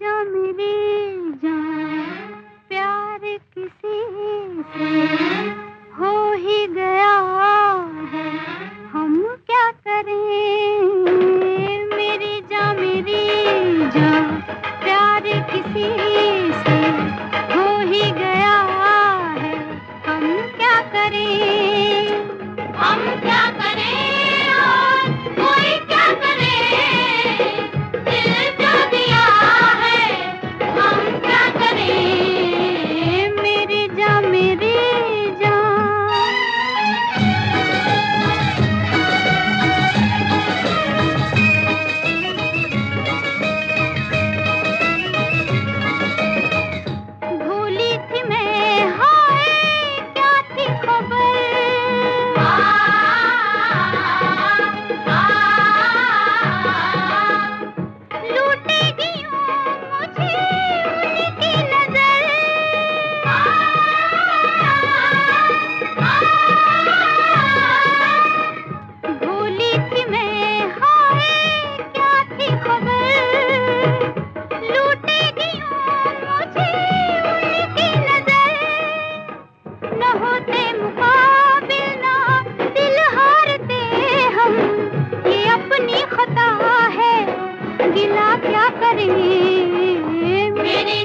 जा मेरी करें। मेरी